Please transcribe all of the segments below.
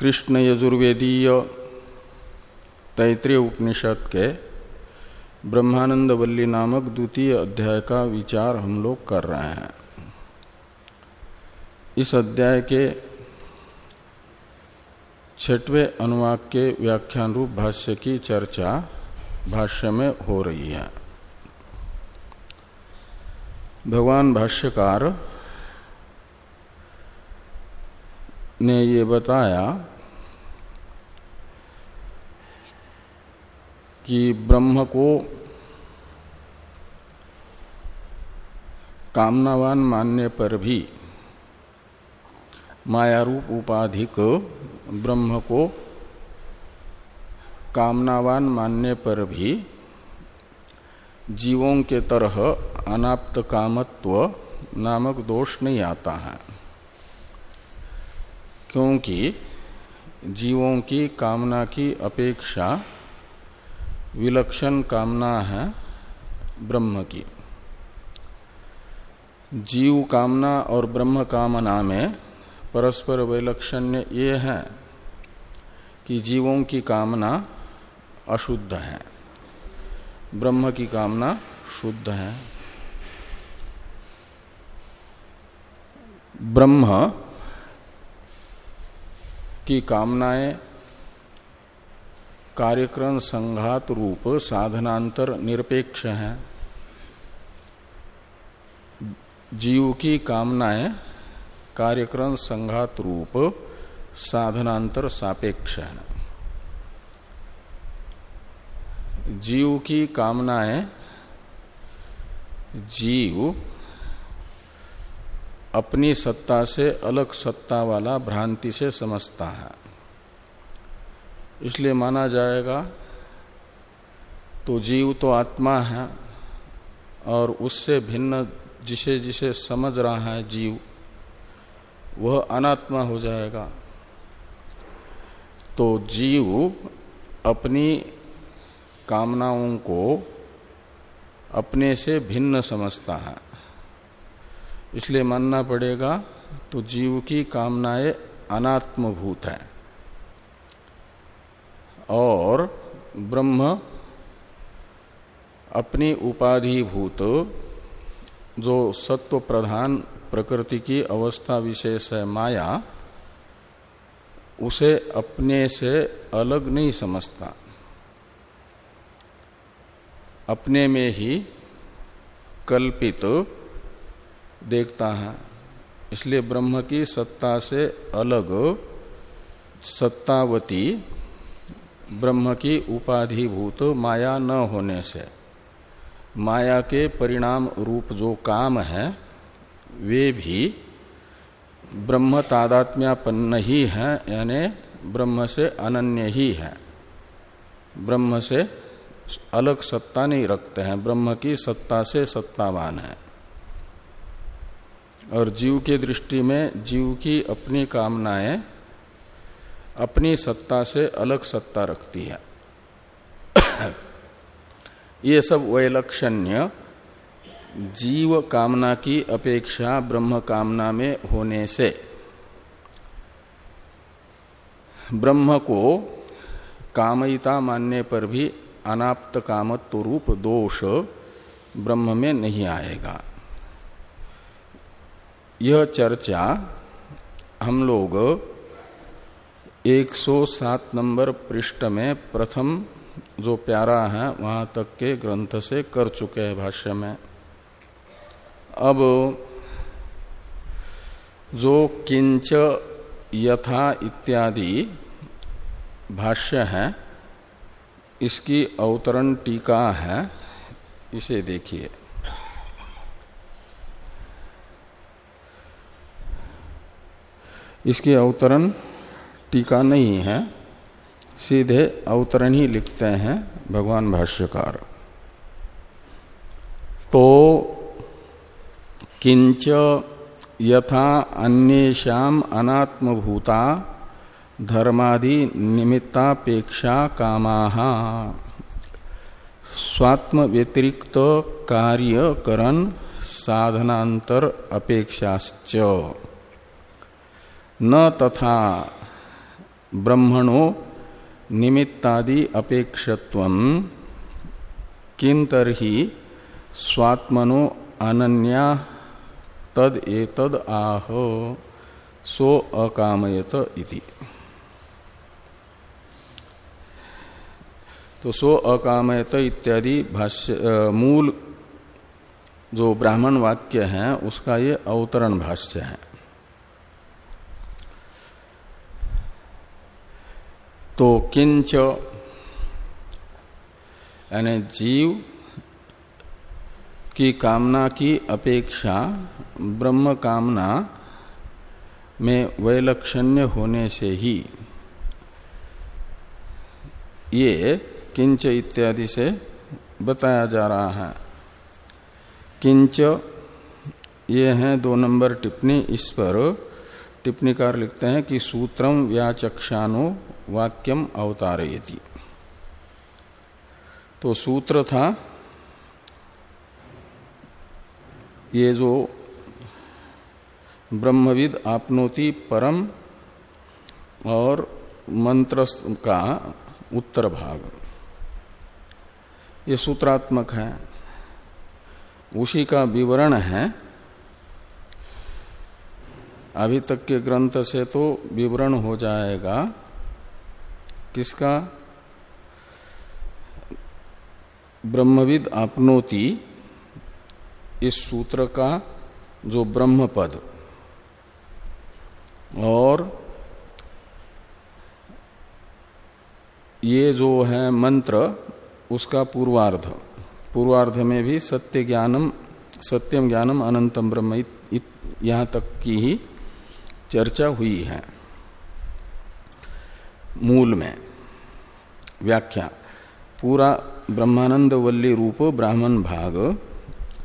कृष्ण यजुर्वेदीय तैतृय उपनिषद के ब्रह्मानंद वल्ली नामक द्वितीय अध्याय का विचार हम लोग कर रहे हैं। इस अध्याय के छठवें अनुवाक के व्याख्यान रूप भाष्य की चर्चा भाष्य में हो रही है। भगवान भाष्यकार ने ये बताया कि ब्रह्म को कामनावान मानने पर भी मायारूप उपाधिक ब्रह्म को कामनावान मानने पर भी जीवों के तरह अनाप्त कामत्व नामक दोष नहीं आता है। क्योंकि जीवों की कामना की अपेक्षा विलक्षण कामना है ब्रह्म की। जीव कामना और ब्रह्म कामना में परस्पर वैलक्षण्य ये है कि जीवों की कामना अशुद्ध है। ब्रह्म की कामना शुद्ध है। ब्रह्म की कामनाएँ, कार्यक्रम संघात रूप, साधनांतर निरपेक्ष हैं। जीव की कामनाएँ, कार्यक्रम संघात रूप, साधनांतर सापेक्ष है। जीव की कामनाएँ, जीव अपनी सत्ता से अलग सत्ता वाला भ्रांति से समझता है। इसलिए माना जाएगा तो जीव तो आत्मा है, और उससे भिन्न जिसे जिसे समझ रहा है जीव, वह अनात्मा हो जाएगा। तो जीव अपनी कामनाओं को अपने से भिन्न समझता है। इसलिए मानना पड़ेगा तो जीव की कामनाएँ अनात्मभूत है। और ब्रह्म अपनी उपाधिभूत, जो सत्व प्रधान प्रकृति की अवस्था विशेष है माया, उसे अपने से अलग नहीं समझता। अपने में ही कल्पित देखता है। इसलिए ब्रह्म की सत्ता से अलग, सत्तावती ब्रह्म की उपाधिभूत माया न होने से। माया के परिणाम रूप जो काम है, वे भी ब्रह्म तादात्म्यापन्न ही है, यानी ब्रह्म से अनन्य ही है। ब्रह्म से अलग सत्ता नहीं रखते हैं, ब्रह्म की सत्ता से सत्तावान है। और जीव के दृष्टि में जीव की अपनी कामनाएँ अपनी सत्ता से अलग सत्ता रखती है। ये सब वैलक्षण्य जीव कामना की अपेक्षा ब्रह्म कामना में होने से ब्रह्म को कामयिता मानने पर भी अनाप्त कामत्व रूप दोष ब्रह्म में नहीं आएगा। यह चर्चा हम लोग 107 नंबर पृष्ठ में प्रथम जो प्यारा है, वहाँ तक के ग्रंथ से कर चुके हैं भाष्य में। अब जो किंच, यथा इत्यादि भाष्य है, इसकी अवतरण टीका है, इसे देखिए। इसकी अवतरण टीका नहीं है। सीधे अवतरण ही लिखते हैं भगवान भाष्यकार। तो किंच यथा अन्येषाम अनात्मभूता धर्मादि निमित्तापेक्षा कामा। स्वात्म व्यतिरिक्त कार्यकरण साधनांतर अपेक्षाश्च। न तथा ब्रह्मणो निमित्तादि अपेक्षत्व किंतरही स्वात्मनो अनन्या तद एतद आह, सो अकामयत इति। तो सो अकामयत इत्यादि भाष्य मूल जो ब्राह्मण वाक्य है, उसका ये अवतरण भाष्य है। तो किंच यानी जीव की कामना की अपेक्षा, ब्रह्म कामना में वैलक्षण्य होने से ही ये किंच इत्यादि से बताया जा रहा है। किंच, ये है दो नंबर टिप्पणी। इस पर टिप्पणीकार लिखते हैं कि सूत्रम व्याचक्षानो वाक्यम अवतारयति। तो सूत्र था, ये जो ब्रह्मविद आपनोति परम और मंत्र का उत्तर भाग। ये सूत्रात्मक है। उसी का विवरण है। अभी तक के ग्रंथ से तो विवरण हो जाएगा। किसका? ब्रह्मविद आपनोति इस सूत्र का जो ब्रह्म पद और ये जो है मंत्र, उसका पूर्वार्ध। पूर्वार्ध में भी सत्य ज्ञानम, सत्यम ज्ञानम अनंतम ब्रह्म यहाँ तक की ही चर्चा हुई है। मूल में। व्याख्या, पूरा ब्रह्मानंद वल्ली रूप ब्राह्मण भाग,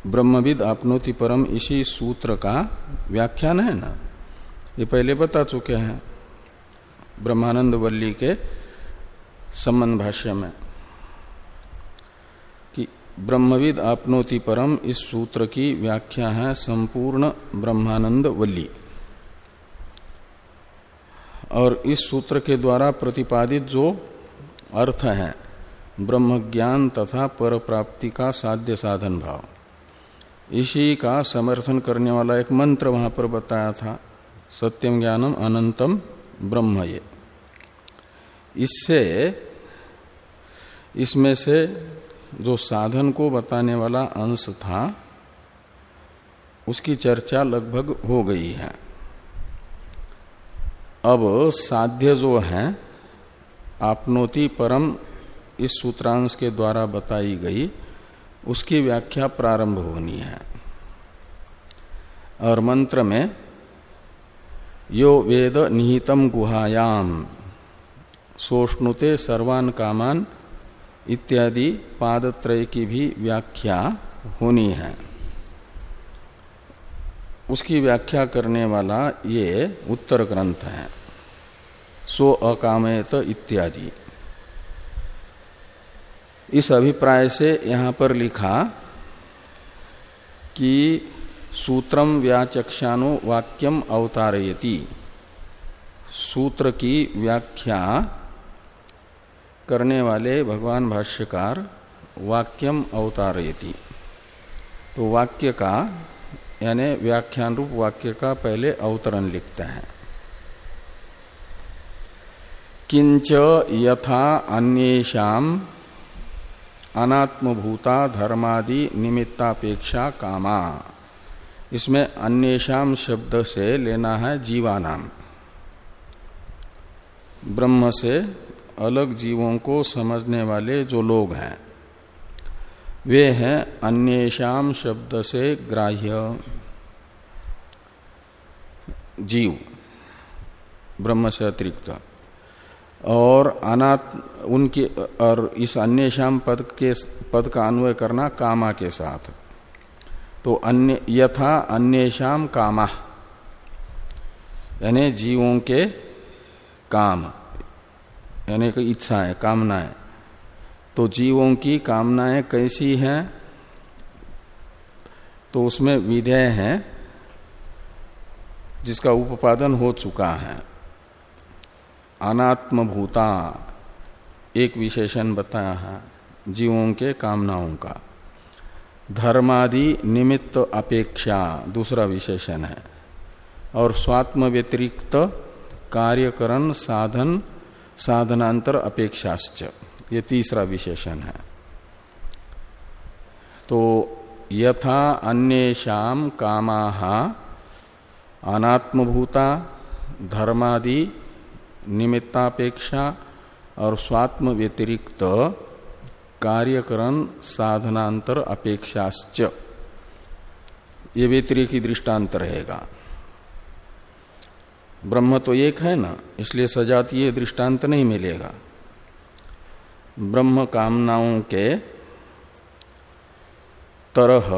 ब्रह्मविद आपनोति परम इसी सूत्र का व्याख्यान है ना? ये पहले बता चुके हैं ब्रह्मानंद वल्ली के संबंध भाष्य में कि ब्रह्मविद आपनोति परम इस सूत्र की व्याख्या है संपूर्ण ब्रह्मानंद वल्ली। और इस सूत्र के द्वारा प्रतिपादित जो अर्थ है ब्रह्म ज्ञान तथा पर प्राप्ति का साध्य साधन भाव। इसी का समर्थन करने वाला एक मंत्र वहाँ पर बताया था, सत्यम ज्ञानम अनंतम ब्रह्म ये। इससे, इसमें से जो साधन को बताने वाला अंश था, उसकी चर्चा लगभग हो गई है। अब साध्य जो है, आपनोति परम इस सूत्रांश के द्वारा बताई गई, उसकी व्याख्या प्रारंभ होनी है। और मंत्र में, यो वेद निहितम गुहायाम, सोष्णुते सर्वान कामान इत्यादि पादत्रय की भी व्याख्या होनी है। उसकी व्याख्या करने वाला ये उत्तर ग्रंथ है। सो अकामयत इत्यादि। इस अभिप्राय से यहाँ पर लिखा कि सूत्रम व्याचक्षानो वाक्यम अवतारयति। सूत्र की व्याख्या करने वाले भगवान भाष्यकार वाक्यम अवतारयति। तो वाक्य का, यानी व्याख्यान रूप वाक्य का पहले अवतरण लिखते हैं। किंच यथा अन्येषाम अनात्मभूता, धर्मादि, निमित्तापेक्षा कामा। इसमें अन्येषाम शब्द से लेना है जीवानाम। ब्रह्म से अलग जीवों को समझने वाले जो लोग हैं, वे हैं अन्येषाम शब्द से ग्राह्य। जीव, ब्रह्म से अतिरिक्त। और अनात् उनके और इस अन्येषाम पद के, पद का अन्वय करना कामा के साथ। तो अन्य, यथा अन्य श्याम कामा, यानी जीवों के काम, यानी कि इच्छाएँ, कामनाएँ। तो जीवों की कामनाएँ कैसी हैं? तो उसमें विधेय है, जिसका उपादन हो चुका है। अनात्मभूता। एक विशेषण बताया है, जीवों के कामनाओं का। धर्मादि निमित्त अपेक्षा दूसरा विशेषण है। और स्वात्म व्यतिरिक्त कार्यकरण, साधन, साधनांतर अपेक्षाश्च, ये तीसरा विशेषण है। तो यथा अन्येषाम कामा अनात्मभूता, धर्मादि निमित्तापेक्षा और स्वात्म व्यतिरिक्त कार्यकरण साधनांतर अपेक्षाश्च। ये व्यतिरिकी दृष्टांत रहेगा। ब्रह्म तो एक है ना, इसलिए सजातीय दृष्टांत नहीं मिलेगा। ब्रह्म कामनाओं के तरह,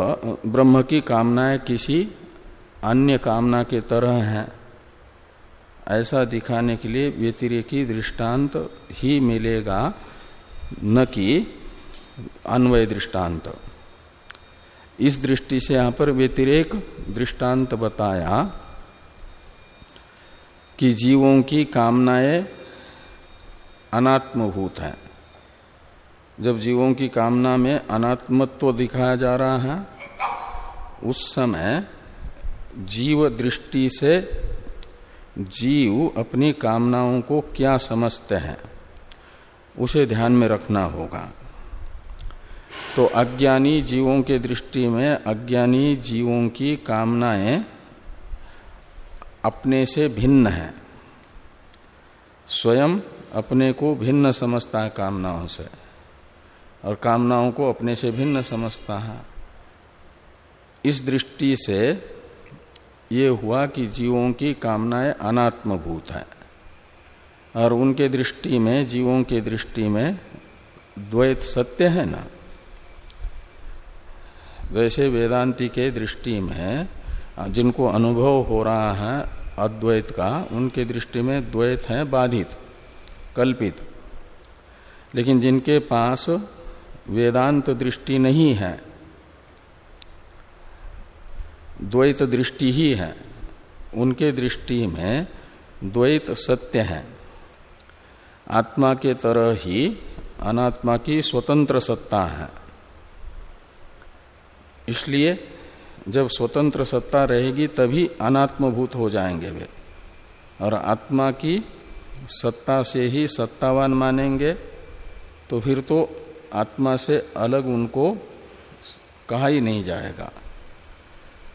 ब्रह्म की कामनाएँ किसी अन्य कामना के तरह हैं। ऐसा दिखाने के लिए व्यतिरेकी दृष्टांत ही मिलेगा, न कि अन्वय दृष्टांत। इस दृष्टि से यहाँ पर व्यतिरेक दृष्टांत बताया कि जीवों की कामनाएँ अनात्मभूत है। जब जीवों की कामना में अनात्मत्व दिखाया जा रहा है, उस समय जीव दृष्टि से जीव अपनी कामनाओं को क्या समझते हैं, उसे ध्यान में रखना होगा। तो अज्ञानी जीवों के दृष्टि में अज्ञानी जीवों की कामनाएँ अपने से भिन्न है। स्वयं अपने को भिन्न समझता है कामनाओं से, और कामनाओं को अपने से भिन्न समझता है। इस दृष्टि से ये हुआ कि जीवों की कामनाएँ अनात्मभूत है और उनके दृष्टि में, जीवों के दृष्टि में द्वैत सत्य है ना? जैसे वेदांति के दृष्टि में जिनको अनुभव हो रहा है अद्वैत का, उनके दृष्टि में द्वैत है बाधित, कल्पित। लेकिन जिनके पास वेदांत दृष्टि नहीं है द्वैत दृष्टि ही है। उनके दृष्टि में द्वैत सत्य है। आत्मा के तरह ही अनात्मा की स्वतंत्र सत्ता है। इसलिए जब स्वतंत्र सत्ता रहेगी, तभी अनात्मभूत हो जाएँगे वे। और आत्मा की सत्ता से ही सत्तावान मानेंगे तो फिर तो आत्मा से अलग उनको कहा ही नहीं जाएगा।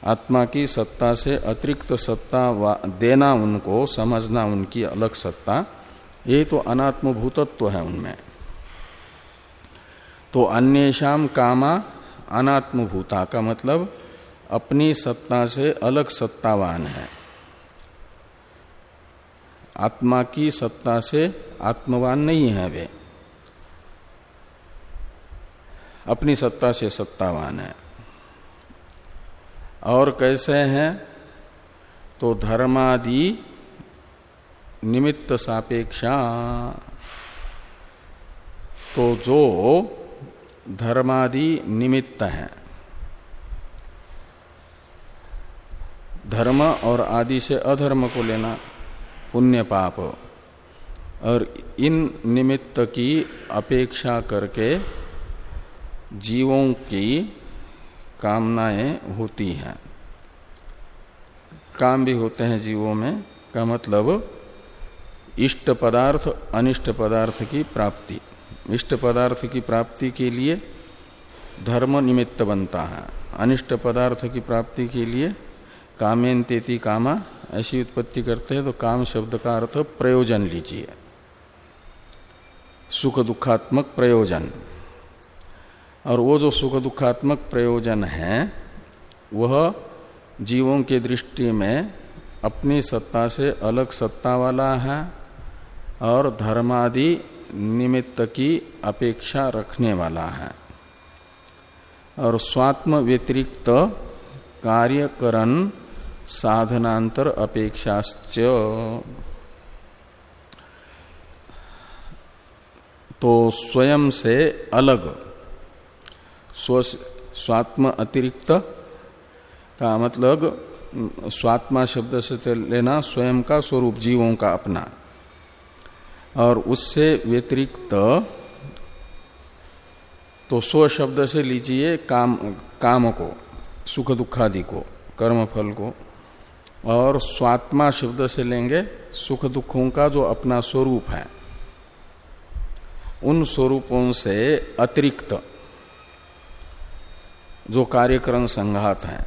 आत्मा की सत्ता से अतिरिक्त सत्ता देना उनको, समझना उनकी अलग सत्ता, ये तो अनात्म भूतत्व है उनमें। तो अन्येषाम कामा अनात्म भूता का मतलब अपनी सत्ता से अलग सत्तावान है। आत्मा की सत्ता से आत्मवान नहीं है वे। अपनी सत्ता से सत्तावान है। और कैसे हैं? तो धर्मादि निमित्त सापेक्षा। तो जो धर्मादि निमित्त है। धर्म और आदि से अधर्म को लेना पुण्य पाप। और इन निमित्त की अपेक्षा करके जीवों की कामनाएँ होती हैं। काम भी होते हैं जीवों में, का मतलब इष्ट पदार्थ, अनिष्ट पदार्थ की प्राप्ति। इष्ट पदार्थ की प्राप्ति के लिए धर्म निमित्त बनता है। अनिष्ट पदार्थ की प्राप्ति के लिए कामेन तेती कामा, ऐसी उत्पत्ति करते हैं तो काम शब्द का अर्थ प्रयोजन लीजिए। सुख दुखात्मक प्रयोजन। और वो जो सुख दुखात्मक प्रयोजन है, वह जीवों के दृष्टि में अपनी सत्ता से अलग सत्ता वाला है और धर्मादि निमित्त की अपेक्षा रखने वाला है। और स्वात्म व्यतिरिक्त कार्यकरण साधनांतर अपेक्षाश्च। तो स्वयं से अलग स्वात्म अतिरिक्त, का मतलब स्वात्मा शब्द से लेना स्वयं का स्वरूप, जीवों का अपना। और उससे व्यतिरिक्त तो स्व शब्द से लीजिए काम काम को, सुख दुखादि को, कर्म फल को। और स्वात्मा शब्द से लेंगे सुख दुखों का जो अपना स्वरूप है। उन स्वरूपों से अतिरिक्त। जो कार्यक्रम संघात है,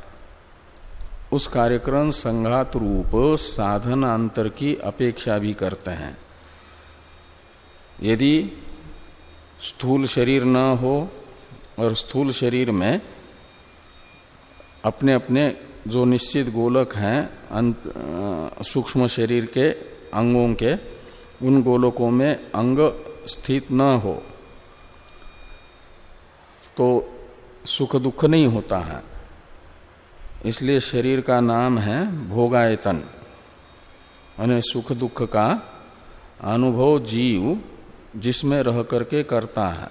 उस कार्यक्रम संघात रूप साधन अंतर की अपेक्षा भी करते हैं। यदि स्थूल शरीर न हो और स्थूल शरीर में अपने अपने जो निश्चित गोलक हैं सूक्ष्म शरीर के अंगों के, उन गोलकों में अंग स्थित न हो तो सुख दुख नहीं होता है। इसलिए शरीर का नाम है भोगायतन। यानी सुख दुख का अनुभव जीव जिसमें रह करके करता है,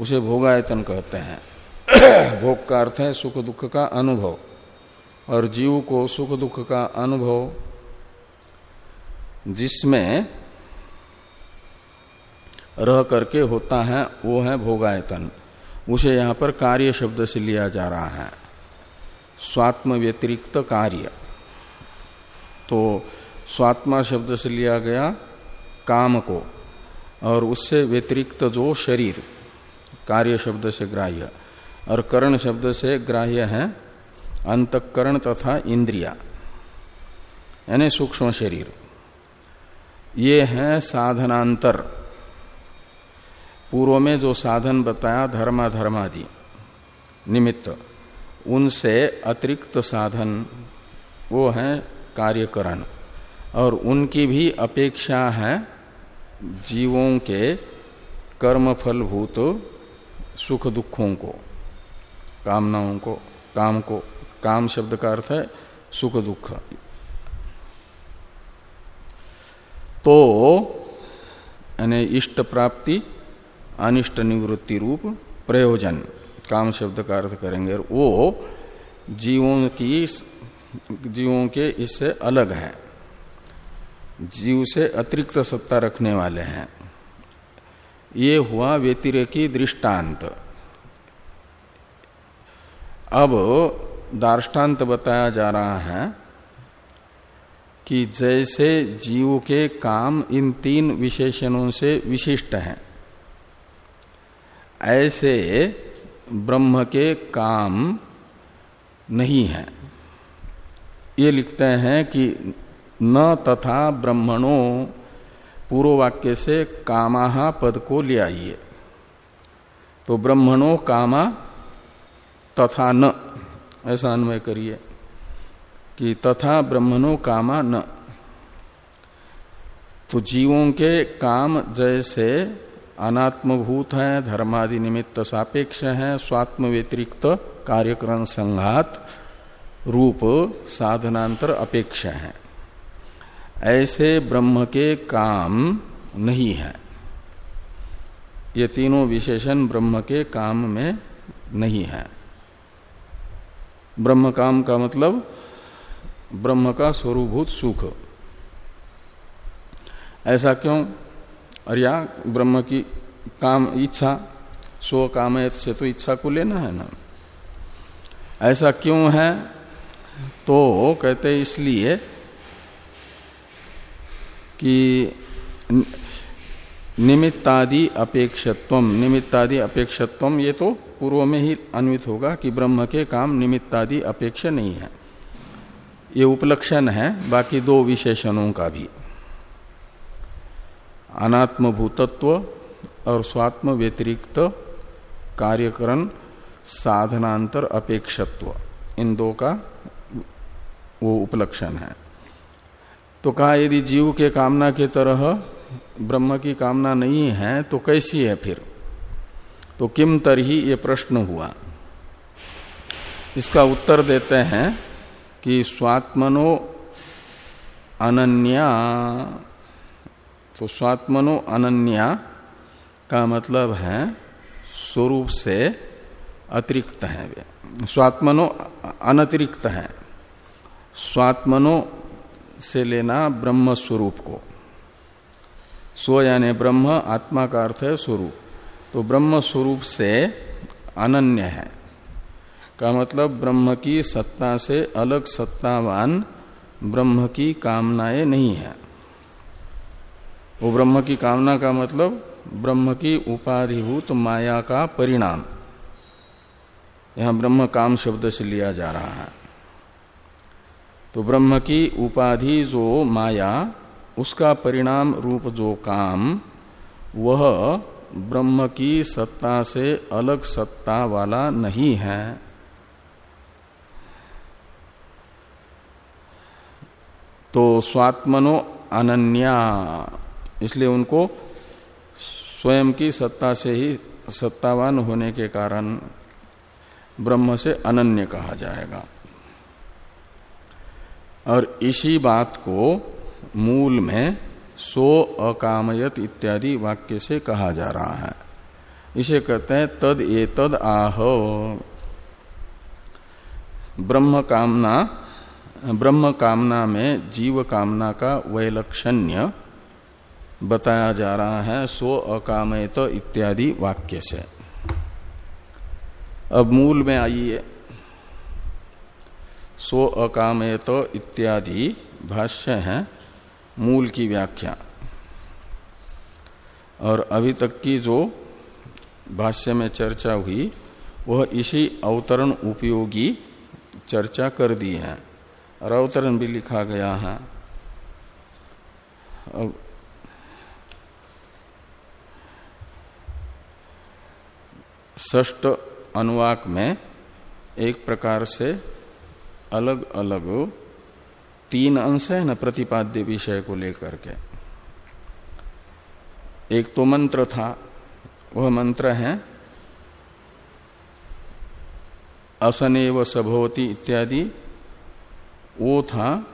उसे भोगायतन कहते हैं। भोग का अर्थ है सुख दुख का अनुभव। और जीव को सुख दुख का अनुभव, जिसमें रह करके होता है, वो है भोगायतन। उसे यहाँ पर कार्य शब्द से लिया जा रहा है। स्वात्म व्यतिरिक्त कार्य। तो स्वात्मा शब्द से लिया गया काम को, और उससे व्यतिरिक्त जो शरीर, कार्य शब्द से ग्राह्य, और करण शब्द से ग्राह्य है अंतकरण तथा इंद्रिया, यानी सूक्ष्म शरीर। ये है साधनांतर। पूर्व में जो साधन बताया धर्मा धर्मादि निमित्त, उनसे अतिरिक्त साधन, वो है कार्यकरण। और उनकी भी अपेक्षा है, जीवों के कर्म फलभूत सुख दुखों को, कामनाओं को, काम को, काम शब्द का अर्थ है सुख दुख। तो यानी इष्ट प्राप्ति अनिष्ट निवृत्ति रूप प्रयोजन, काम शब्द का अर्थ करेंगे। वो जीवों की जीवों के इससे अलग है। जीव से अतिरिक्त सत्ता रखने वाले हैं। ये हुआ व्यतिरेकी दृष्टांत। अब दार्ष्टान्त बताया जा रहा है कि जैसे जीव के काम इन तीन विशेषणों से विशिष्ट हैं ऐसे ब्रह्म के काम नहीं है। ये लिखते हैं कि न तथा ब्रह्मणों पूर्व वाक्य से कामा पद को ले आइए। तो ब्रह्मणों कामा तथा न, ऐसा अन्वय करिए कि तथा ब्रह्मणो कामा न। तो जीवों के काम जैसे अनात्मभूत है धर्मादि निमित्त सापेक्ष है स्वात्म व्यतिरिक्त कार्यक्रम संघात रूप साधनांतर अपेक्ष है ऐसे ब्रह्म के काम नहीं है। ये तीनों विशेषण ब्रह्म के काम में नहीं है। ब्रह्म काम का मतलब ब्रह्म का स्वरूभूत सुख। ऐसा क्यों? अरिया ब्रह्म की काम, इच्छा स्व काम से तो इच्छा को लेना है ना। ऐसा क्यों है? तो कहते इसलिए कि निमित्तादि अपेक्षत्व निमित्तादि अपेक्षत्व ये तो पूर्व में ही अन्वित होगा कि ब्रह्म के काम निमित्तादि अपेक्ष नहीं है। ये उपलक्षण है, बाकी दो विशेषणों का भी। अनात्म भूतत्व और स्वात्म व्यतिरिक्त कार्यकरण, साधनांतर अपेक्षत्व। इन दो का वो उपलक्षण है। तो कहा, यदि जीव के कामना के तरह ब्रह्म की कामना नहीं है तो कैसी है फिर? तो किम तरही ये प्रश्न हुआ। इसका उत्तर देते हैं कि स्वात्मनो अनन्या तो स्वात्मनो अनन्या का मतलब है स्वरूप से अतिरिक्त है वे। स्वात्मनो अनतिरिक्त है। स्वात्मनो से लेना ब्रह्म स्वरूप को। स्व यानी ब्रह्म, आत्मा का अर्थ है स्वरूप। तो ब्रह्म स्वरूप से अनन्य है। का मतलब ब्रह्म की सत्ता से अलग सत्तावान ब्रह्म की कामनाएँ नहीं है। वो ब्रह्म की कामना का मतलब ब्रह्म की उपाधिभूत माया का परिणाम। यहाँ ब्रह्म काम शब्द से लिया जा रहा है। तो ब्रह्म की उपाधि जो माया, उसका परिणाम रूप जो काम, वह ब्रह्म की सत्ता से अलग सत्ता वाला नहीं है। तो स्वात्मनो अनन्या इसलिए उनको स्वयं की सत्ता से ही सत्तावान होने के कारण ब्रह्म से अनन्य कहा जाएगा। और इसी बात को मूल में सो अकामयत इत्यादि वाक्य से कहा जा रहा है। इसे कहते हैं तद ए तद आह। ब्रह्म कामना ब्रह्म कामना में जीव कामना का वैलक्षण्य बताया जा रहा है, सो अकामयत इत्यादि वाक्य से। अब मूल में आइए। सो अकामयत इत्यादि भाष्य है, मूल की व्याख्या। और अभी तक की जो भाष्य में चर्चा हुई, वह इसी अवतरण उपयोगी चर्चा कर दी है। और अवतरण भी लिखा गया है। अब ष्ट अनुवाक में एक प्रकार से अलग अलग तीन अंश है न प्रतिपाद्य विषय को लेकर के। एक तो मंत्र था, वह मंत्र है, असनेव सभवती इत्यादि, वो था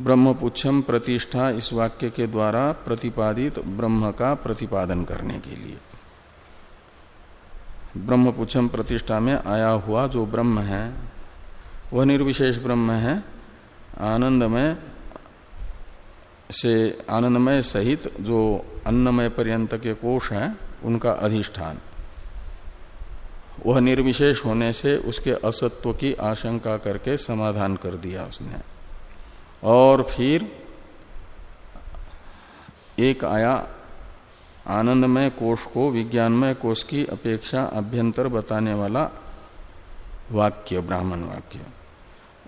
ब्रह्मपुच्छम प्रतिष्ठा इस वाक्य के द्वारा प्रतिपादित ब्रह्म का प्रतिपादन करने के लिए। ब्रह्मपुच्छम प्रतिष्ठा में आया हुआ जो ब्रह्म है, वह निर्विशेष ब्रह्म है, आनंदमय से, आनंदमय सहित जो अन्नमय पर्यंत के कोष हैं, उनका अधिष्ठान। वह निर्विशेष होने से उसके असत्व की आशंका करके समाधान कर दिया उसने। और फिर एक आया आनंदमय कोष को विज्ञानमय कोष की अपेक्षा अभ्यंतर बताने वाला वाक्य, ब्राह्मण वाक्य।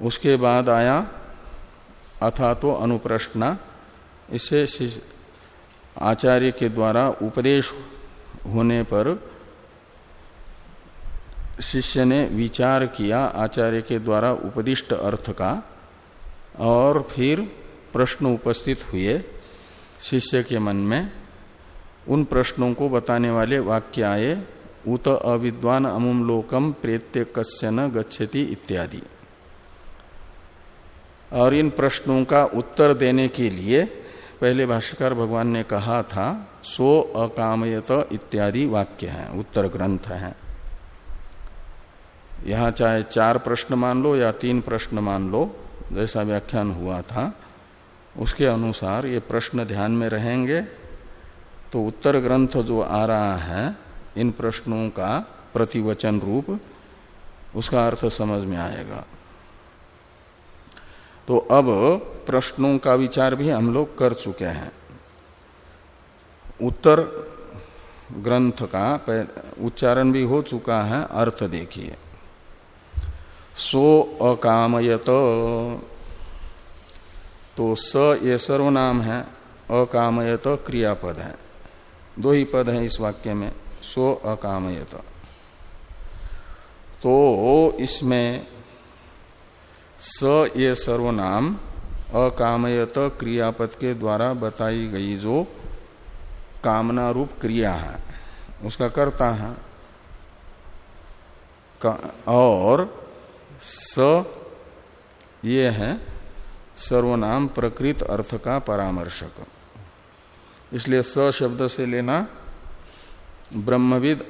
उसके बाद आया अथा तो अनुप्रश्ना। इसे आचार्य के द्वारा उपदेश होने पर शिष्य ने विचार किया, आचार्य के द्वारा उपदिष्ट अर्थ का, और फिर प्रश्न उपस्थित हुए शिष्य के मन में। उन प्रश्नों को बताने वाले वाक्य आए उत अविद्वान अमुम लोकम प्रेत्य कस्य न गच्छति इत्यादि। और इन प्रश्नों का उत्तर देने के लिए पहले भाष्यकार भगवान ने कहा था, सो अकामयत इत्यादि वाक्य हैं, उत्तर ग्रंथ हैं। यहाँ चाहे चार प्रश्न मान लो या तीन प्रश्न मान लो, जैसा व्याख्यान हुआ था, उसके अनुसार ये प्रश्न ध्यान में रहेंगे। तो उत्तर ग्रंथ जो आ रहा है, इन प्रश्नों का प्रतिवचन रूप, उसका अर्थ समझ में आएगा। तो अब प्रश्नों का विचार भी हम लोग कर चुके हैं। उत्तर ग्रंथ का उच्चारण भी हो चुका है, अर्थ देखिए। सो अकामयत तो स ये सर्वनाम है, अकामयत क्रियापद है। दो ही पद हैं इस वाक्य में सो अकामयत। तो इसमें स ये सर्वनाम, अकामयत क्रियापद के द्वारा बताई गई जो कामना रूप क्रिया है, उसका करता है। और स ये है सर्वनाम प्रकृत अर्थ का परामर्शक। इसलिए स शब्द से लेना ब्रह्मविद।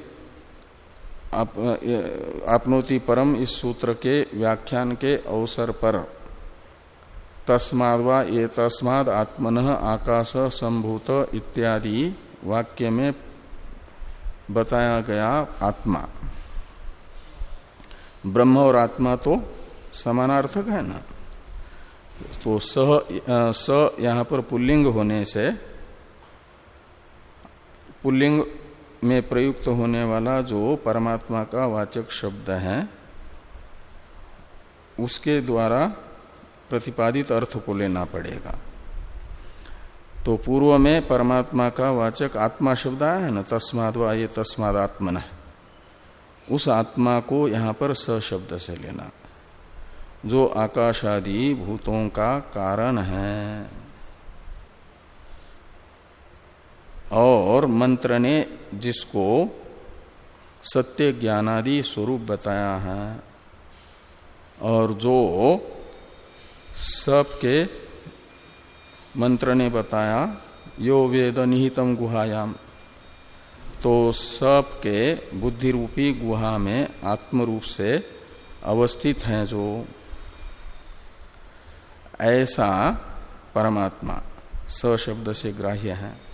आपनोति परम इस सूत्र के व्याख्यान के अवसर पर। तस्माद वा ये तस्माद आत्मन आकाश संभूत इत्यादि वाक्य में बताया गया आत्मा। ब्रह्म और आत्मा तो समानार्थक है ना? तो सह स यहाँ पर पुल्लिंग होने से पुल्लिंग में प्रयुक्त होने वाला जो परमात्मा का वाचक शब्द है, उसके द्वारा प्रतिपादित अर्थ को लेना पड़ेगा। तो पूर्व में परमात्मा का वाचक आत्मा शब्द आया है ना, तस्माद वा ये तस्माद आत्मन उस आत्मा को यहाँ पर स शब्द से लेना। जो आकाश आदि भूतों का कारण है। और मंत्र ने जिसको सत्य ज्ञानादि स्वरूप बताया है, और जो सबके मंत्र ने बताया, यो वेद निहितम गुहायाम। तो सबके बुद्धि रूपी गुहा में आत्म रूप से अवस्थित हैं जो। ऐसा परमात्मा स शब्द से ग्राह्य है।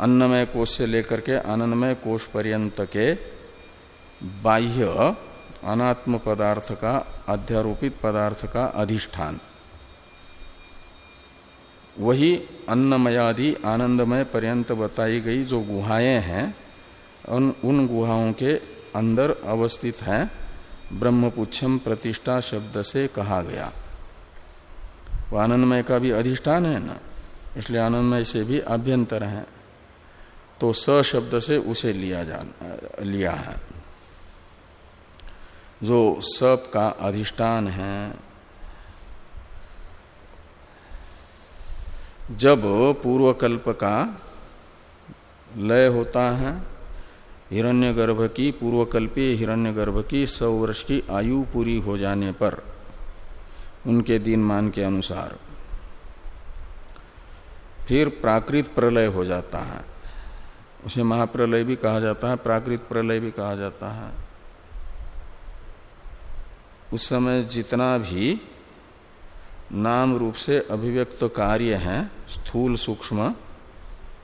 अन्नमय कोष से लेकर के आनंदमय कोष पर्यंत के बाह्य अनात्म पदार्थ का, अध्यारोपित पदार्थ का अधिष्ठान। वही अन्नमयादि आनंदमय पर्यंत बताई गई जो गुहाएँ हैं, उन उन गुहाओं के अंदर अवस्थित हैं, ब्रह्मपुच्छम प्रतिष्ठा शब्द से कहा गया। वो आनंदमय का भी अधिष्ठान है ना? इसलिए आनंदमय से भी अभ्यंतर है। तो स शब्द से उसे लिया जा लिया है। जो सब का अधिष्ठान है, जब पूर्वकल्प का लय होता है, हिरण्यगर्भ की पूर्वकल्पीय हिरण्यगर्भ की सौ वर्ष की आयु पूरी हो जाने पर, उनके दिन मान के अनुसार, फिर प्राकृत प्रलय हो जाता है। उसे महाप्रलय भी कहा जाता है, प्राकृत प्रलय भी कहा जाता है। उस समय जितना भी नाम रूप से अभिव्यक्त कार्य है, स्थूल सूक्ष्म,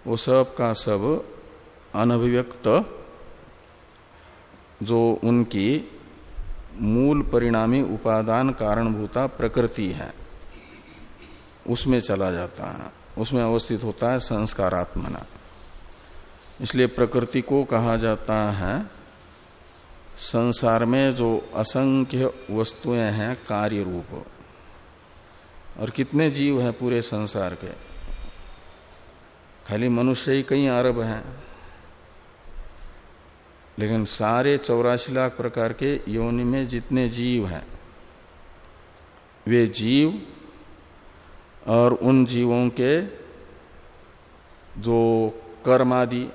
वो सब का सब अनभिव्यक्त, जो उनकी मूल परिणामी उपादान कारणभूता प्रकृति है, उसमें चला जाता है, उसमें अवस्थित होता है संस्कारात्मना। इसलिए प्रकृति को कहा जाता है, संसार में जो असंख्य वस्तुएँ हैं कार्य रूप और कितने जीव हैं पूरे संसार के? खाली मनुष्य ही कई अरब हैं। लेकिन सारे चौरासी लाख प्रकार के योनि में जितने जीव हैं, वे जीव और उन जीवों के जो कर्मादि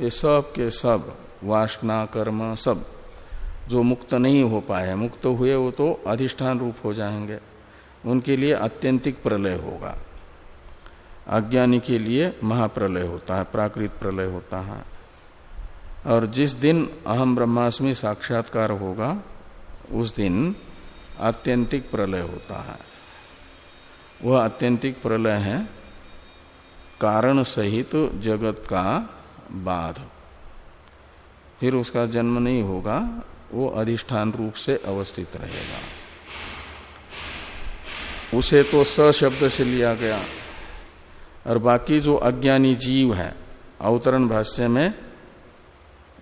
वे सब के सब, वासना, कर्म, सब, जो मुक्त नहीं हो पाए, मुक्त हुए, वो तो अधिष्ठान रूप हो जाएँगे। उनके लिए अत्यंतिक प्रलय होगा। अज्ञानी के लिए महाप्रलय होता है, प्राकृत प्रलय होता है। और जिस दिन अहम ब्रह्मास्मि साक्षात्कार होगा, उस दिन आत्यंतिक प्रलय होता है। वह आत्यंतिक प्रलय है, कारण सहित तो जगत का बाध फिर उसका जन्म नहीं होगा, वो अधिष्ठान रूप से अवस्थित रहेगा। उसे तो स शब्द से लिया गया। और बाकी जो अज्ञानी जीव है, अवतरण भाष्य में,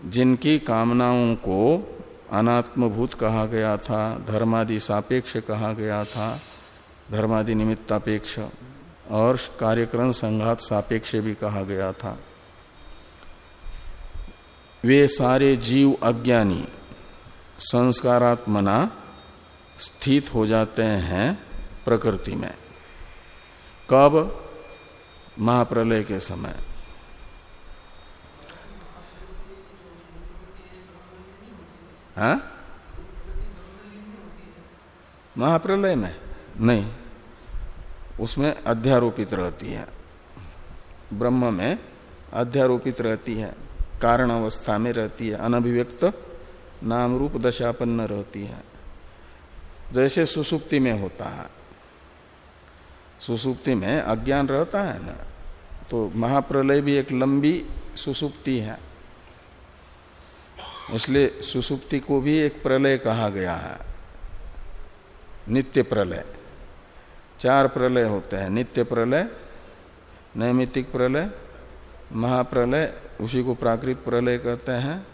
जिनकी कामनाओं को अनात्मभूत कहा गया था, धर्मादि सापेक्ष कहा गया था, धर्मादि निमित्तापेक्ष, और कार्यक्रम संघात सापेक्ष भी कहा गया था। वे सारे जीव अज्ञानी, संस्कारात्मना स्थित हो जाते हैं प्रकृति में। कब? महाप्रलय के समय। हा? महाप्रलय में? नहीं। उसमें अध्यारोपित रहती है। ब्रह्म में अध्यारोपित रहती है। कारण अवस्था में रहती है। अनभिव्यक्त नाम रूप दशापन्न रहती है। जैसे सुसुप्ति में होता है। सुसुप्ति में अज्ञान रहता है ना तो महाप्रलय भी एक लंबी सुसुप्ति है। इसलिए सुसुप्ति को भी एक प्रलय कहा गया है। नित्य प्रलय। चार प्रलय होते हैं। नित्य प्रलय नैमितिक प्रलय महाप्रलय, उसी को प्राकृत प्रलय कहते हैं,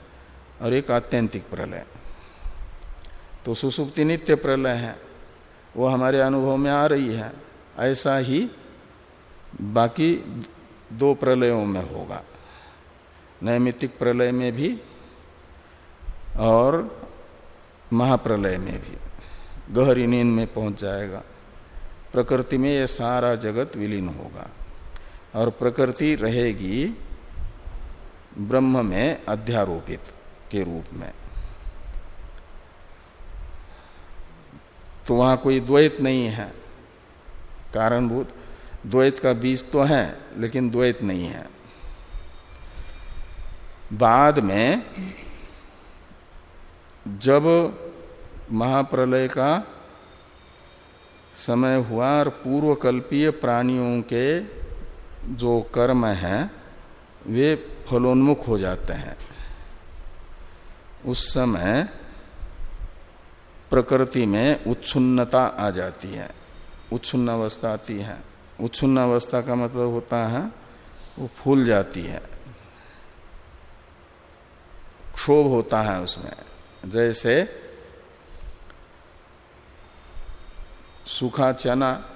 और एक आत्यंतिक प्रलय। तो सुसुप्ति नित्य प्रलय है, वो हमारे अनुभव में आ रही है, ऐसा ही बाकी दो प्रलयों में होगा। नैमितिक प्रलय में भी, और महाप्रलय में भी। गहरी नींद में पहुँच जाएगा, प्रकृति में यह सारा जगत विलीन होगा। और प्रकृति रहेगी ब्रह्म में अध्यारोपित के रूप में। तो वहाँ कोई द्वैत नहीं है। कारणभूत, द्वैत का बीज तो है, लेकिन द्वैत नहीं है। बाद में जब महाप्रलय का समय हुआ और पूर्वकल्पीय प्राणियों के जो कर्म हैं, वे फलोन्मुख हो जाते हैं। उस समय प्रकृति में उच्छुन्नता आ जाती है उच्छुन्न अवस्था आती है। उच्छुन्न अवस्था का मतलब होता है, वो फूल जाती है। क्षोभ होता है उसमें। जैसे सूखा चना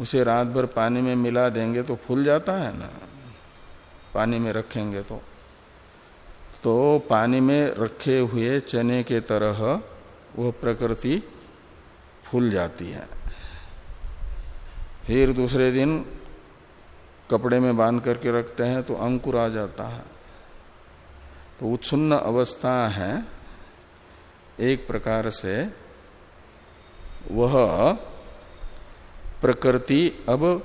उसे रात भर पानी में मिला देंगे तो फूल जाता है ना। पानी में रखेंगे तो। तो पानी में रखे हुए चने के तरह वह प्रकृति फूल जाती है। फिर दूसरे दिन कपड़े में बाँध करके रखते हैं तो अंकुर आ जाता है। तो उत्सुन्न अवस्था है। एक प्रकार से वह प्रकृति अब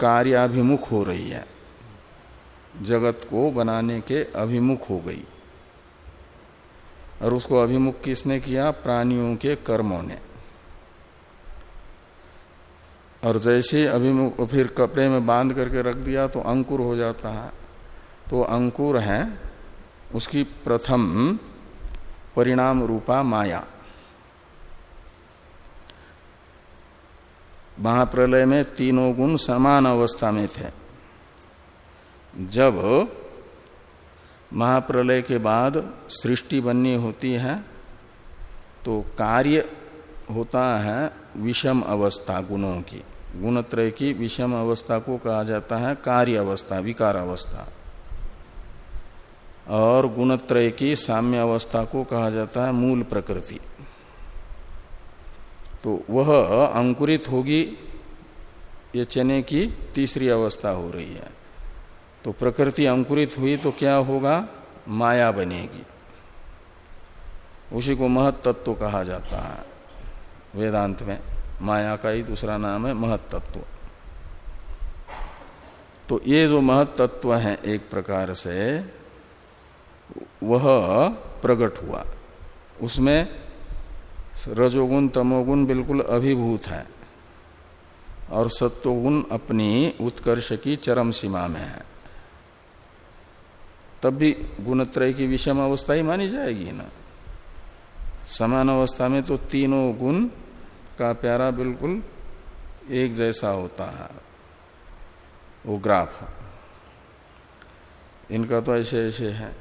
कार्याभिमुख हो रही है। जगत को बनाने के अभिमुख हो गई। और उसको अभिमुख किसने किया? प्राणियों के कर्मों ने। और जैसे अभिमुख, फिर कपड़े में बाँध करके रख दिया तो अंकुर हो जाता है। तो अंकुर है, उसकी प्रथम परिणाम रूपा माया। महाप्रलय में तीनों गुण समान अवस्था में थे। जब महाप्रलय के बाद सृष्टि बननी होती है तो कार्य होता है विषम अवस्था गुणों की। गुणत्रय की विषम अवस्था को कहा जाता है कार्य अवस्था, विकार अवस्था। और गुणत्रय की साम्य अवस्था को कहा जाता है मूल प्रकृति। तो वह अंकुरित होगी, ये चने की तीसरी अवस्था हो रही है। तो प्रकृति अंकुरित हुई तो क्या होगा? माया बनेगी। उसी को महत्त्व कहा जाता है वेदांत में। माया का ही दूसरा नाम है महत्त्व तो ये जो महत्त्व है एक प्रकार से, वह प्रकट हुआ। उसमें रजोगुण, तमोगुण बिल्कुल अभिभूत है। और सत्वगुण अपनी उत्कर्ष की चरम सीमा में है। तब भी गुणत्रय की विषम अवस्था ही मानी जाएगी ना। समान अवस्था में तो तीनों गुण का प्यारा बिल्कुल एक जैसा होता है। वो ग्राफ। इनका तो ऐसे ऐसे है।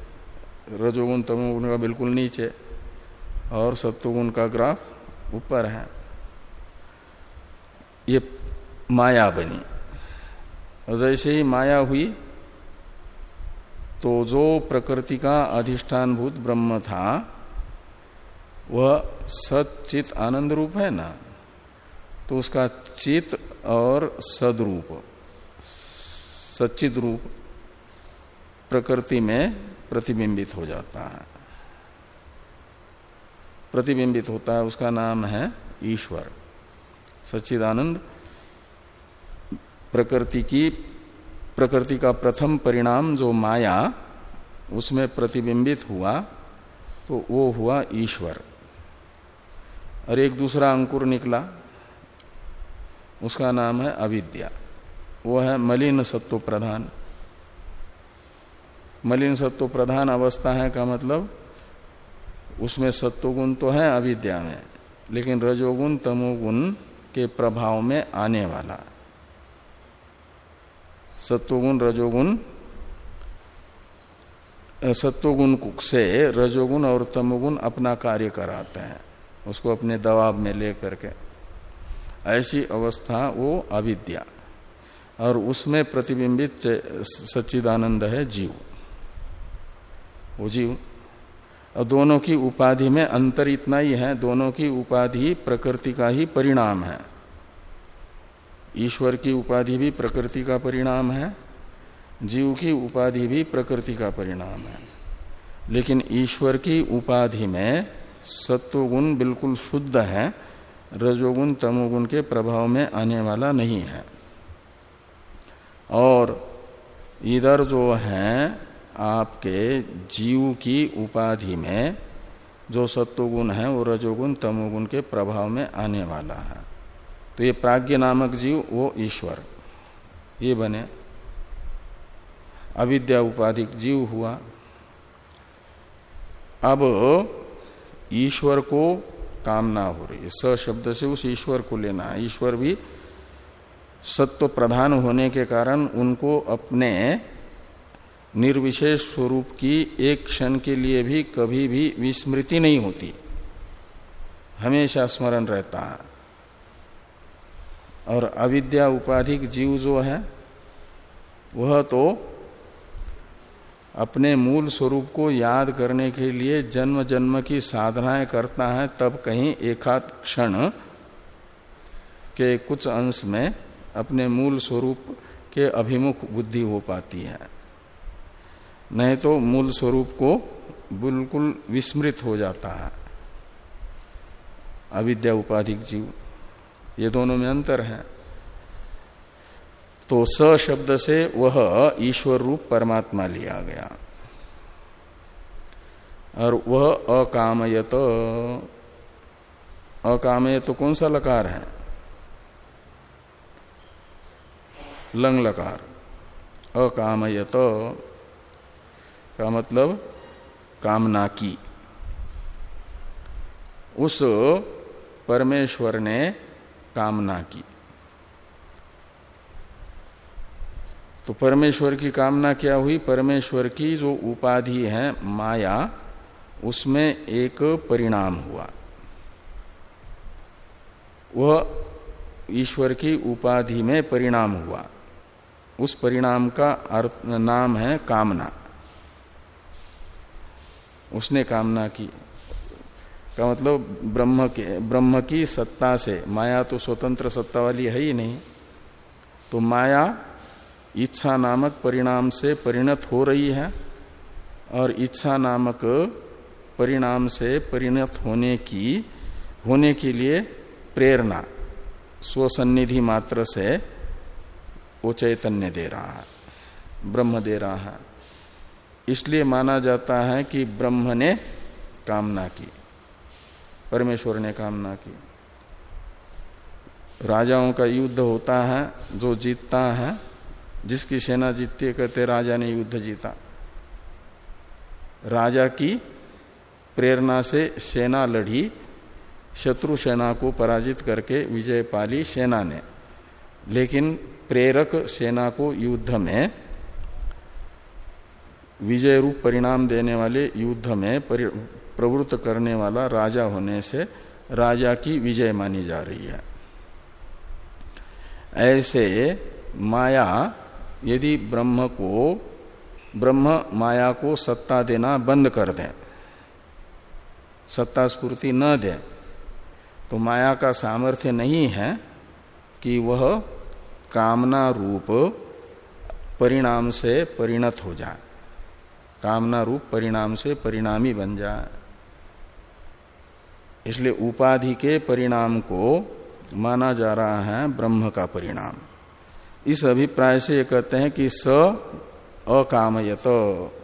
रजोगुण, तमोगुण का बिल्कुल नीचे। और सत्वगुण का ग्राफ ऊपर है। ये माया बनी। और जैसे ही माया हुई तो जो प्रकृति का अधिष्ठान भूत ब्रह्म था, वह सचित आनंद रूप है ना? तो उसका चित और सदरूप, सचित रूप प्रकृति में प्रतिबिंबित हो जाता है। प्रतिबिंबित होता है, उसका नाम है ईश्वर। सच्चिदानंद, प्रकृति की, प्रकृति का प्रथम परिणाम जो माया, उसमें प्रतिबिंबित हुआ तो वो हुआ ईश्वर। और एक दूसरा अंकुर निकला, उसका नाम है अविद्या। वो है मलिन सत्व प्रधान मलिन सत्व प्रधान अवस्था है का मतलब उसमें सत्वगुण तो है अविद्या में लेकिन रजोगुण, तमोगुण के प्रभाव में आने वाला। सत्वगुण, रजोगुण सत्वगुण से रजोगुण और तमोगुण अपना कार्य कराते हैं, उसको अपने दबाव में ले करके। ऐसी अवस्था वो अविद्या, और उसमें प्रतिबिंबित सच्चिदानंद है जीव। वो जीव दोनों की उपाधि में अंतर इतना ही है, दोनों की उपाधि प्रकृति का ही परिणाम है। ईश्वर की उपाधि भी प्रकृति का परिणाम है, जीव की उपाधि भी प्रकृति का परिणाम है। लेकिन ईश्वर की उपाधि में सत्वगुण बिल्कुल शुद्ध है, रजोगुण, तमोगुण के प्रभाव में आने वाला नहीं है। और इधर जो है आपके जीव की उपाधि में जो सत्वगुण है, वो रजोगुण, तमोगुण के प्रभाव में आने वाला है। तो ये प्राज्ञ नामक जीव, वो ईश्वर। ये बने। अविद्या उपाधिक जीव हुआ। अब ईश्वर को कामना हो रही है। शब्द से उस ईश्वर को लेना है। ईश्वर भी सत्व प्रधान होने के कारण उनको अपने निर्विशेष स्वरूप की एक क्षण के लिए भी कभी भी विस्मृति नहीं होती। हमेशा स्मरण रहता है। और अविद्या उपाधिक जीव जो है, वह तो अपने मूल स्वरूप को याद करने के लिए जन्म जन्म की साधनाएँ करता है, तब कहीं एकाध क्षण के कुछ अंश में अपने मूल स्वरूप के अभिमुख बुद्धि हो पाती है। नहीं तो मूल स्वरूप को बिल्कुल विस्मृत हो जाता है। अविद्या उपाधिक जीव, ये दोनों में अंतर है। तो स शब्द से वह ईश्वर रूप परमात्मा लिया गया। और वह अकामयत। अकामय तो कौन सा लकार है? लंग लकार। अकामयत। का मतलब कामना की। उस परमेश्वर ने कामना की। तो परमेश्वर की कामना क्या हुई? परमेश्वर की जो उपाधि है, माया, उसमें एक परिणाम हुआ। वह ईश्वर की उपाधि में परिणाम हुआ। उस परिणाम का अर्थ, नाम है कामना। उसने कामना की। का मतलब ब्रह्म के, ब्रह्म की सत्ता से। माया तो स्वतंत्र सत्ता वाली है ही नहीं। तो माया इच्छा नामक परिणाम से परिणत हो रही है और इच्छा नामक परिणाम से परिणत होने की, होने के लिए प्रेरणा, स्वसन्निधि मात्र से वो चैतन्य दे रहा है, ब्रह्म दे रहा है। इसलिए माना जाता है कि ब्रह्म ने कामना की, परमेश्वर ने कामना की। राजाओं का युद्ध होता है, जो जीतता है, जिसकी सेना जीतती है, कहते राजा ने युद्ध जीता। राजा की प्रेरणा से सेना लड़ी, शत्रु सेना को पराजित करके विजय पाली सेना ने। लेकिन प्रेरक सेना को युद्ध में विजय रूप परिणाम देने वाले युद्ध में प्रवृत्त करने वाला राजा होने से राजा की विजय मानी जा रही है। ऐसे माया, यदि ब्रह्म को, ब्रह्म माया को सत्ता देना बंद कर दे, सत्ता स्फूर्ति न दे तो माया का सामर्थ्य नहीं है कि वह कामना रूप परिणाम से परिणत हो जाए। कामना रूप परिणाम से परिणामी बन जाए। इसलिए उपाधि के परिणाम को माना जा रहा है ब्रह्म का परिणाम। इस अभिप्राय से ये कहते हैं कि स अकामयत,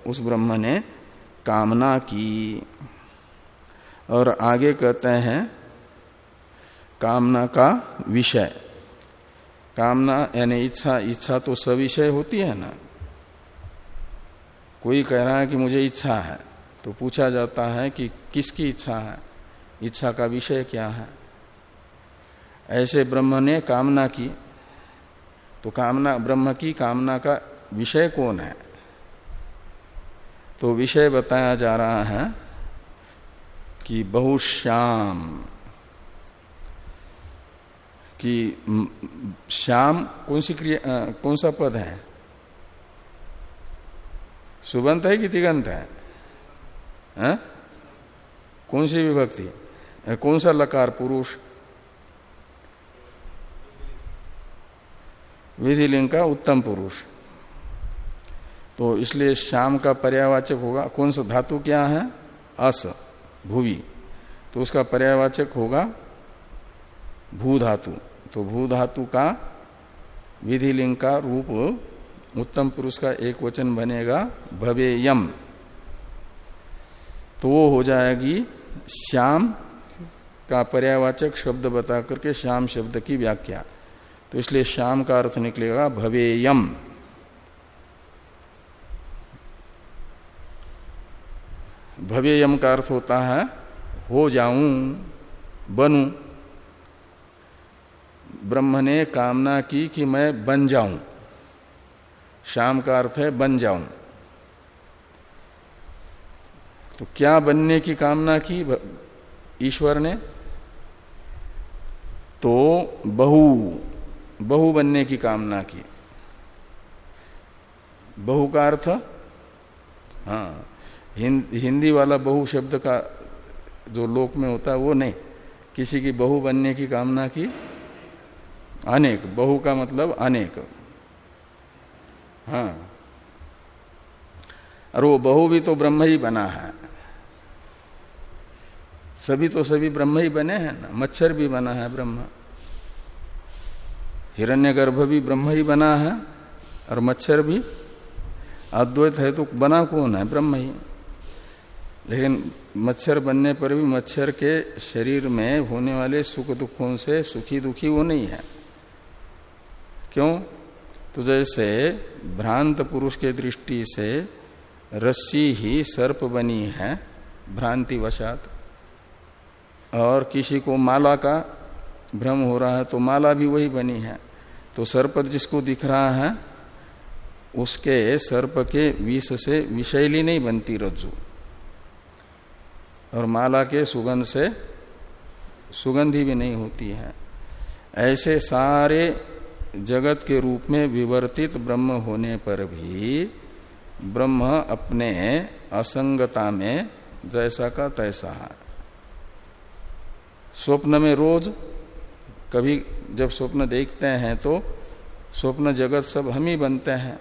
उस ब्रह्म ने कामना की। और आगे कहते हैं, कामना का विषय। कामना यानी इच्छा इच्छा तो सविषय होती है ना। कोई कह रहा है कि मुझे इच्छा है तो पूछा जाता है कि किसकी इच्छा है? इच्छा का विषय क्या है? ऐसे ब्रह्म ने कामना की तो कामना, ब्रह्म की कामना का विषय कौन है? तो विषय बताया जा रहा है कि बहुश्याम, कि श्याम कौन सी क्रिया कौन सा पद है? सुबंत है कि तिगंत है, है? कौन सी विभक्ति? कौन सा लकार पुरुष? विधिलिंग का उत्तम पुरुष। तो इसलिए श्याम का पर्यावाचक होगा। कौन सा धातु क्या है? अस भूवि। तो उसका पर्यावाचक होगा भू धातु तो भू धातु का विधिलिंग का रूप उत्तम पुरुष का एक वचन बनेगा, भवेयम। तो वो हो जाएगी श्याम का पर्यावाचक शब्द बता करके श्याम शब्द की व्याख्या। तो इसलिए श्याम का अर्थ निकलेगा भवेयम। भवेयम का अर्थ होता है, हो जाऊँ, बनू। ब्रह्म ने कामना की कि मैं बन जाऊँ। श्याम का अर्थ है बन जाऊँ। तो क्या बनने की कामना की ईश्वर ने? तो बहु बहु बनने की कामना की। बहु का अर्थ? हाँ हिंदी वाला बहु शब्द का जो लोक में होता है वो नहीं। किसी की बहु बनने की कामना की? अनेक। बहु का मतलब अनेक। हाँ। और वो बहु भी तो ब्रह्म ही बना है। सभी तो सभी ब्रह्म ही बने हैं ना। मच्छर भी बना है ब्रह्म। हिरण्यगर्भ भी ब्रह्म ही बना है और मच्छर भी। अद्वैत है तो बना कौन है? ब्रह्म ही। लेकिन मच्छर बनने पर भी मच्छर के शरीर में होने वाले सुख दुखों से सुखी दुखी वो नहीं है। क्यों? तो जैसे भ्रांत पुरुष के दृष्टि से रस्सी ही सर्प बनी है भ्रांति वशात और किसी को माला का भ्रम हो रहा है तो माला भी वही बनी है। तो सर्प जिसको दिख रहा है, उसके सर्प के विष से विषैली नहीं बनती रज्जु। और माला के सुगंध से सुगंधी भी नहीं होती है। ऐसे सारे जगत के रूप में विवर्तित ब्रह्म होने पर भी ब्रह्म अपने असंगता में जैसा का तैसा है। स्वप्न में रोज, कभी जब स्वप्न देखते हैं तो स्वप्न जगत सब हम ही बनते हैं।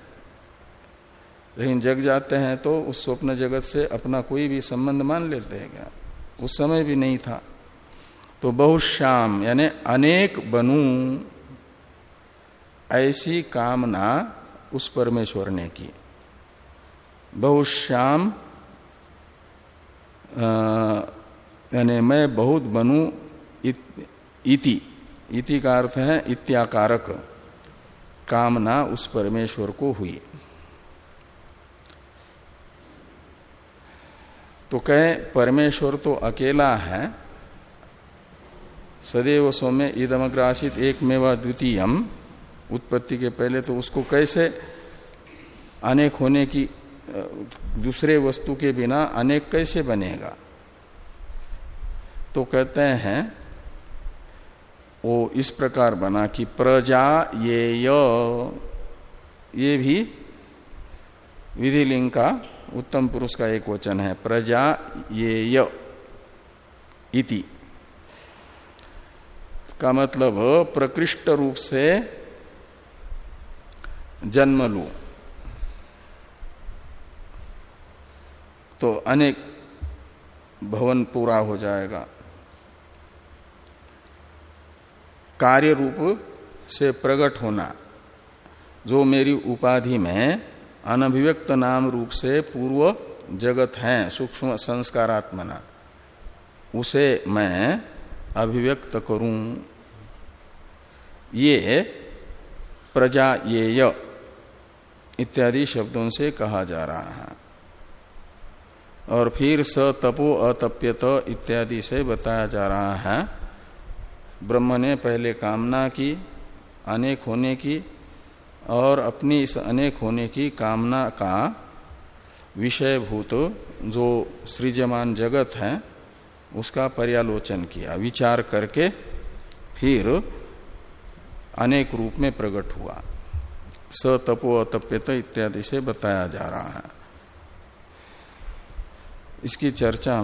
लेकिन जग जाते हैं तो उस स्वप्न जगत से अपना कोई भी संबंध मान लेते हैं क्या? उस समय भी नहीं था। तो बहुश्याम, यानी अनेक बनू ऐसी कामना उस परमेश्वर ने की। बहुश्याम यानी मैं बहुत बनू इति इति। का अर्थ है इत्याकारक। कामना उस परमेश्वर को हुई। तो कहे, परमेश्वर तो अकेला है। सदैव सौम्य ईदमग्रासित एक मेवा द्वितीयम। उत्पत्ति के पहले तो उसको कैसे अनेक होने की दूसरे वस्तु के बिना अनेक कैसे बनेगा? तो कहते हैं वो इस प्रकार बना कि प्रजा ये ये भी विधिलिंग का उत्तम पुरुष का एक वचन है, प्रजा ये य इति। का मतलब प्रकृष्ट रूप से जन्म लू। तो अनेक भवन पूरा हो जाएगा। कार्य रूप से प्रकट होना, जो मेरी उपाधि में अनभिव्यक्त नाम रूप से पूर्व जगत है, सूक्ष्म संस्कारात्मना, उसे मैं अभिव्यक्त करूँ। ये प्रजा ये। इत्यादि शब्दों से कहा जा रहा है। और फिर स तपो अतप्यत इत्यादि से बताया जा रहा है। ब्रह्म ने पहले कामना की, अनेक होने की, और अपनी इस अनेक होने की कामना का विषयभूत जो सृजमान जगत है, उसका पर्यालोचन किया, विचार करके फिर अनेक रूप में प्रकट हुआ। स तपो अतप्यत इत्यादि से बताया जा रहा है। इसकी चर्चा